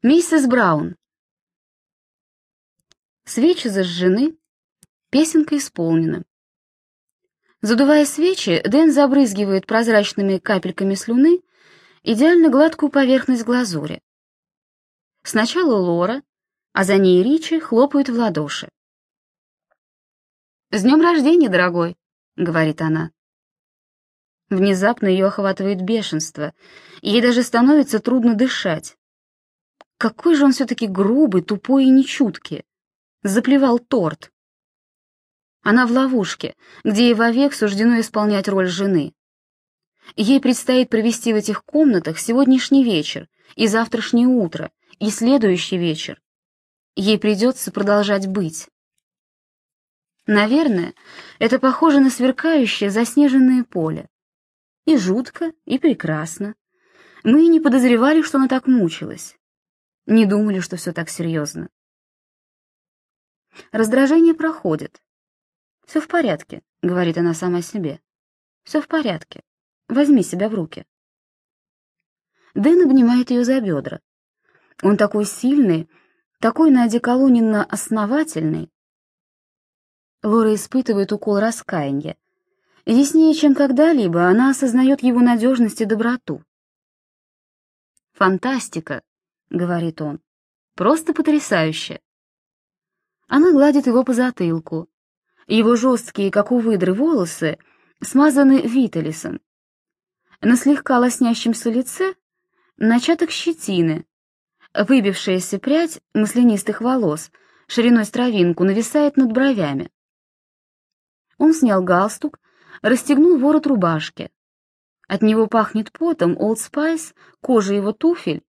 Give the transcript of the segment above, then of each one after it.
Миссис Браун. Свечи зажжены, песенка исполнена. Задувая свечи, Дэн забрызгивает прозрачными капельками слюны идеально гладкую поверхность глазури. Сначала Лора, а за ней Ричи хлопают в ладоши. «С днем рождения, дорогой!» — говорит она. Внезапно ее охватывает бешенство, ей даже становится трудно дышать. Какой же он все-таки грубый, тупой и нечуткий. Заплевал торт. Она в ловушке, где ей вовек суждено исполнять роль жены. Ей предстоит провести в этих комнатах сегодняшний вечер, и завтрашнее утро, и следующий вечер. Ей придется продолжать быть. Наверное, это похоже на сверкающее заснеженное поле. И жутко, и прекрасно. Мы и не подозревали, что она так мучилась. Не думали, что все так серьезно. Раздражение проходит. «Все в порядке», — говорит она сама себе. «Все в порядке. Возьми себя в руки». Дэн обнимает ее за бедра. Он такой сильный, такой на одеколоненно основательный. Лора испытывает укол раскаяния. Яснее, чем когда-либо, она осознает его надежность и доброту. Фантастика, — говорит он. «Просто потрясающе!» Она гладит его по затылку. Его жесткие, как у выдры, волосы смазаны виталисом. На слегка лоснящемся лице начаток щетины. Выбившаяся прядь маслянистых волос шириной с травинку нависает над бровями. Он снял галстук, расстегнул ворот рубашки. От него пахнет потом, Old Spice, кожа его туфель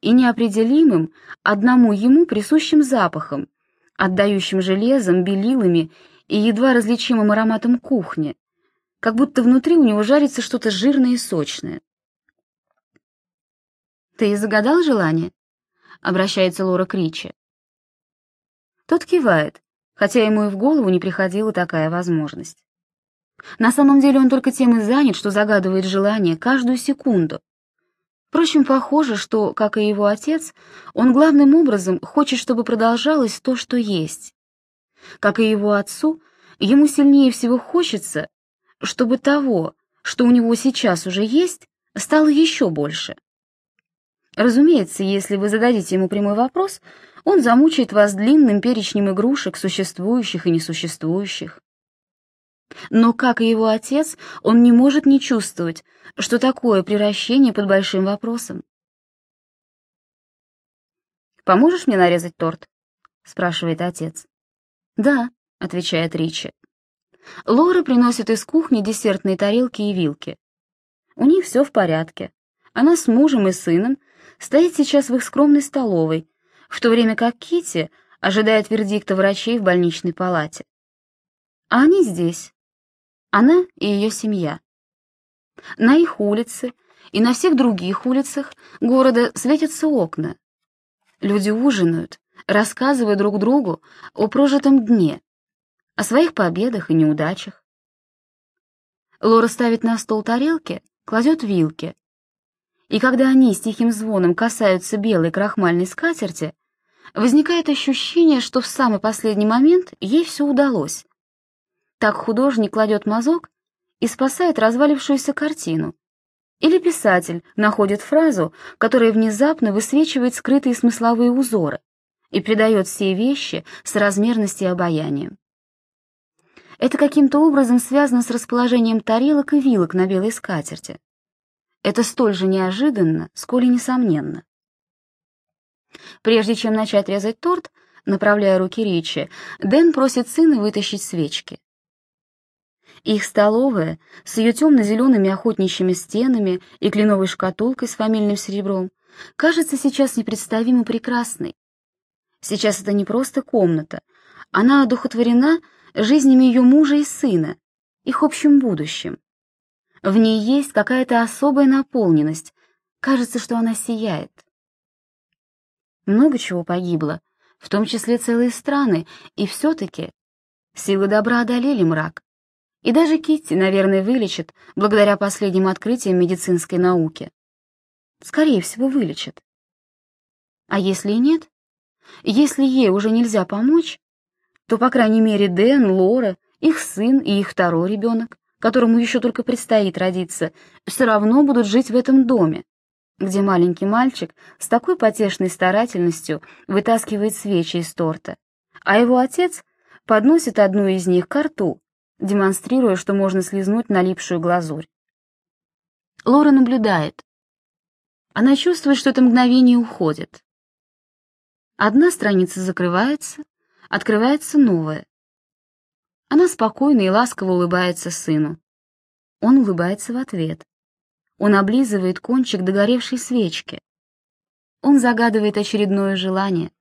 и неопределимым, одному ему присущим запахом, отдающим железом, белилами и едва различимым ароматом кухни, как будто внутри у него жарится что-то жирное и сочное. «Ты загадал желание?» — обращается Лора к Ричи. Тот кивает, хотя ему и в голову не приходила такая возможность. На самом деле он только тем и занят, что загадывает желание каждую секунду, Впрочем, похоже, что, как и его отец, он главным образом хочет, чтобы продолжалось то, что есть. Как и его отцу, ему сильнее всего хочется, чтобы того, что у него сейчас уже есть, стало еще больше. Разумеется, если вы зададите ему прямой вопрос, он замучает вас длинным перечнем игрушек, существующих и несуществующих. Но, как и его отец, он не может не чувствовать, что такое превращение под большим вопросом. «Поможешь мне нарезать торт?» — спрашивает отец. «Да», — отвечает Ричи. Лора приносит из кухни десертные тарелки и вилки. У них все в порядке. Она с мужем и сыном стоит сейчас в их скромной столовой, в то время как Кити ожидает вердикта врачей в больничной палате. А они здесь, она и ее семья. На их улице и на всех других улицах города светятся окна. Люди ужинают, рассказывая друг другу о прожитом дне, о своих победах и неудачах. Лора ставит на стол тарелки, кладет вилки. И когда они с тихим звоном касаются белой крахмальной скатерти, возникает ощущение, что в самый последний момент ей все удалось. Так художник кладет мазок и спасает развалившуюся картину. Или писатель находит фразу, которая внезапно высвечивает скрытые смысловые узоры и придает все вещи с размерности и обаянием. Это каким-то образом связано с расположением тарелок и вилок на белой скатерти. Это столь же неожиданно, сколь и несомненно. Прежде чем начать резать торт, направляя руки Ричи, Дэн просит сына вытащить свечки. Их столовая с ее темно-зелеными охотничьими стенами и кленовой шкатулкой с фамильным серебром кажется сейчас непредставимо прекрасной. Сейчас это не просто комната, она одухотворена жизнями ее мужа и сына, их общим будущим. В ней есть какая-то особая наполненность, кажется, что она сияет. Много чего погибло, в том числе целые страны, и все-таки силы добра одолели мрак. И даже Китти, наверное, вылечит, благодаря последним открытиям медицинской науки. Скорее всего, вылечит. А если и нет? Если ей уже нельзя помочь, то, по крайней мере, Дэн, Лора, их сын и их второй ребенок, которому еще только предстоит родиться, все равно будут жить в этом доме, где маленький мальчик с такой потешной старательностью вытаскивает свечи из торта, а его отец подносит одну из них к рту, демонстрируя, что можно слизнуть налипшую глазурь. Лора наблюдает. Она чувствует, что это мгновение уходит. Одна страница закрывается, открывается новая. Она спокойно и ласково улыбается сыну. Он улыбается в ответ. Он облизывает кончик догоревшей свечки. Он загадывает очередное желание.